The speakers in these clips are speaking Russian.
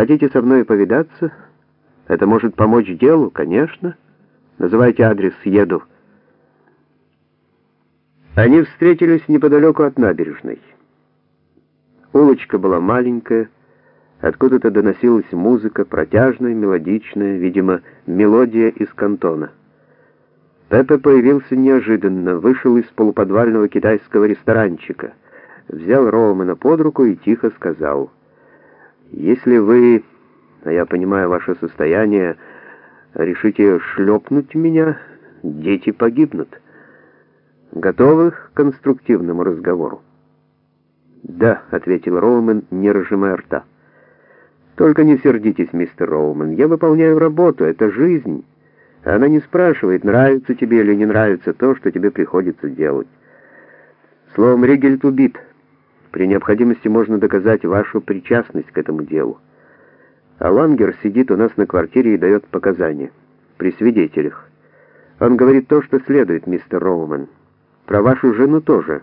Хотите со мной повидаться? Это может помочь делу, конечно. Называйте адрес, еду. Они встретились неподалеку от набережной. Улочка была маленькая, откуда-то доносилась музыка, протяжная, мелодичная, видимо, мелодия из кантона. Пепе появился неожиданно, вышел из полуподвального китайского ресторанчика, взял Роумана под руку и тихо сказал, «Если вы, а я понимаю ваше состояние, решите шлепнуть меня, дети погибнут. Готовы к конструктивному разговору?» «Да», — ответил Роуман, не разжимая рта. «Только не сердитесь, мистер Роуман, я выполняю работу, это жизнь». Она не спрашивает, нравится тебе или не нравится то, что тебе приходится делать. Словом, Ригельт убит. При необходимости можно доказать вашу причастность к этому делу. А Лангер сидит у нас на квартире и дает показания. При свидетелях. Он говорит то, что следует, мистер Роуман. Про вашу жену тоже.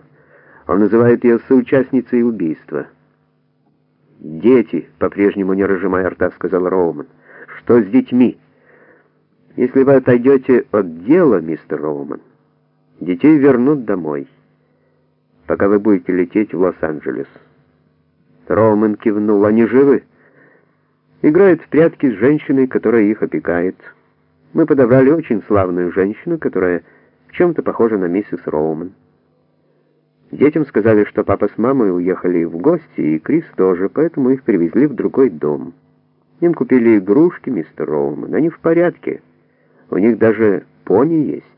Он называет ее соучастницей убийства. «Дети», — по-прежнему не разжимая рта, сказал Роуман. «Что с детьми?» Если вы отойдете от дела, мистер Роуман, детей вернут домой, пока вы будете лететь в Лос-Анджелес. Роуман кивнул. Они живы? Играют в прятки с женщиной, которая их опекает. Мы подобрали очень славную женщину, которая в чем-то похожа на миссис Роуман. Детям сказали, что папа с мамой уехали в гости, и Крис тоже, поэтому их привезли в другой дом. Им купили игрушки, мистер Роуман. Они в порядке. У них даже пони есть.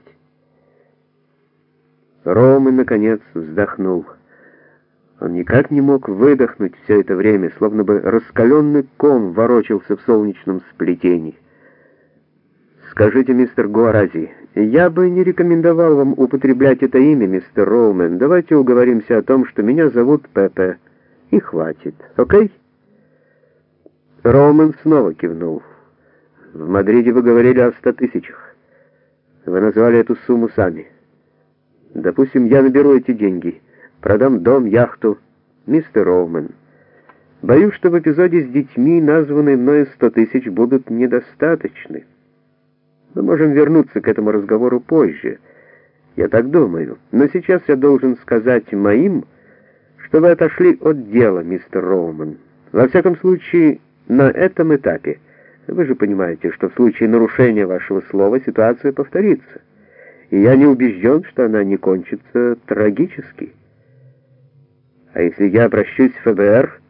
Ромы, наконец, вздохнул. Он никак не мог выдохнуть все это время, словно бы раскаленный ком ворочался в солнечном сплетении. «Скажите, мистер Гуарази, я бы не рекомендовал вам употреблять это имя, мистер Роумен. Давайте уговоримся о том, что меня зовут Пепе, и хватит, окей?» Роумен снова кивнул. В Мадриде вы говорили о ста тысячах. Вы назвали эту сумму сами. Допустим, я наберу эти деньги, продам дом, яхту. Мистер Роумен, боюсь, что в эпизоде с детьми названные мною сто тысяч будут недостаточны. Мы можем вернуться к этому разговору позже. Я так думаю. Но сейчас я должен сказать моим, что вы отошли от дела, мистер Роуман. Во всяком случае, на этом этапе. Вы же понимаете, что в случае нарушения вашего слова ситуация повторится. И я не убежден, что она не кончится трагически. А если я обращусь в ФБР?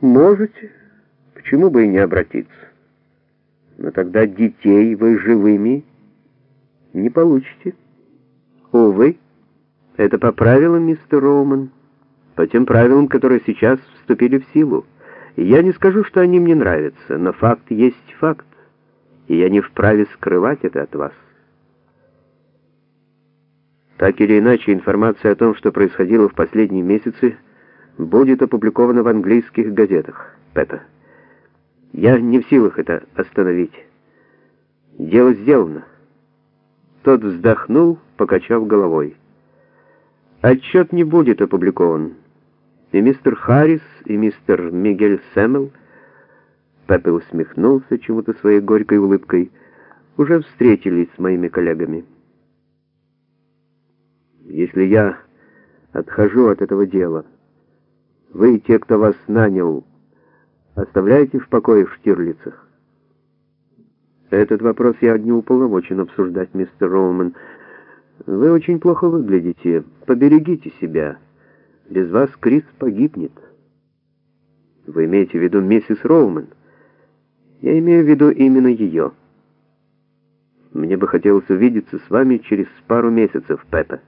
Можете. Почему бы и не обратиться? Но тогда детей вы живыми не получите. Увы, это по правилам, мистер Роуман, по тем правилам, которые сейчас вступили в силу. Я не скажу, что они мне нравятся, но факт есть факт, и я не вправе скрывать это от вас. Так или иначе, информация о том, что происходило в последние месяцы, будет опубликована в английских газетах. Пеппа. Я не в силах это остановить. Дело сделано. Тот вздохнул, покачав головой. Отчет не будет опубликован. И мистер Харрис, и мистер Мигель Сэммел, Пеппе усмехнулся чему-то своей горькой улыбкой, уже встретились с моими коллегами. Если я отхожу от этого дела, вы те, кто вас нанял, оставляете в покое в Штирлицах? Этот вопрос я не уполномочен обсуждать, мистер Роуман. Вы очень плохо выглядите. Поберегите себя. Без вас Крис погибнет. Вы имеете в виду миссис Роуман? Я имею в виду именно ее. Мне бы хотелось увидеться с вами через пару месяцев, Пеппа.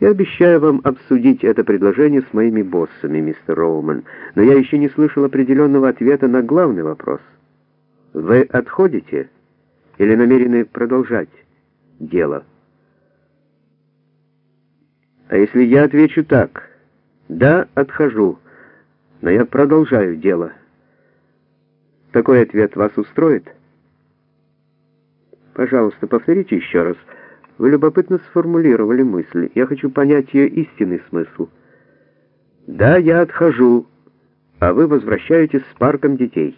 Я обещаю вам обсудить это предложение с моими боссами, мистер Роуман, но я еще не слышал определенного ответа на главный вопрос. Вы отходите или намерены продолжать дело? А если я отвечу так, да, отхожу, но я продолжаю дело. Такой ответ вас устроит? Пожалуйста, повторите еще раз. Вы любопытно сформулировали мысль. Я хочу понять ее истинный смысл. Да, я отхожу, а вы возвращаетесь с парком детей.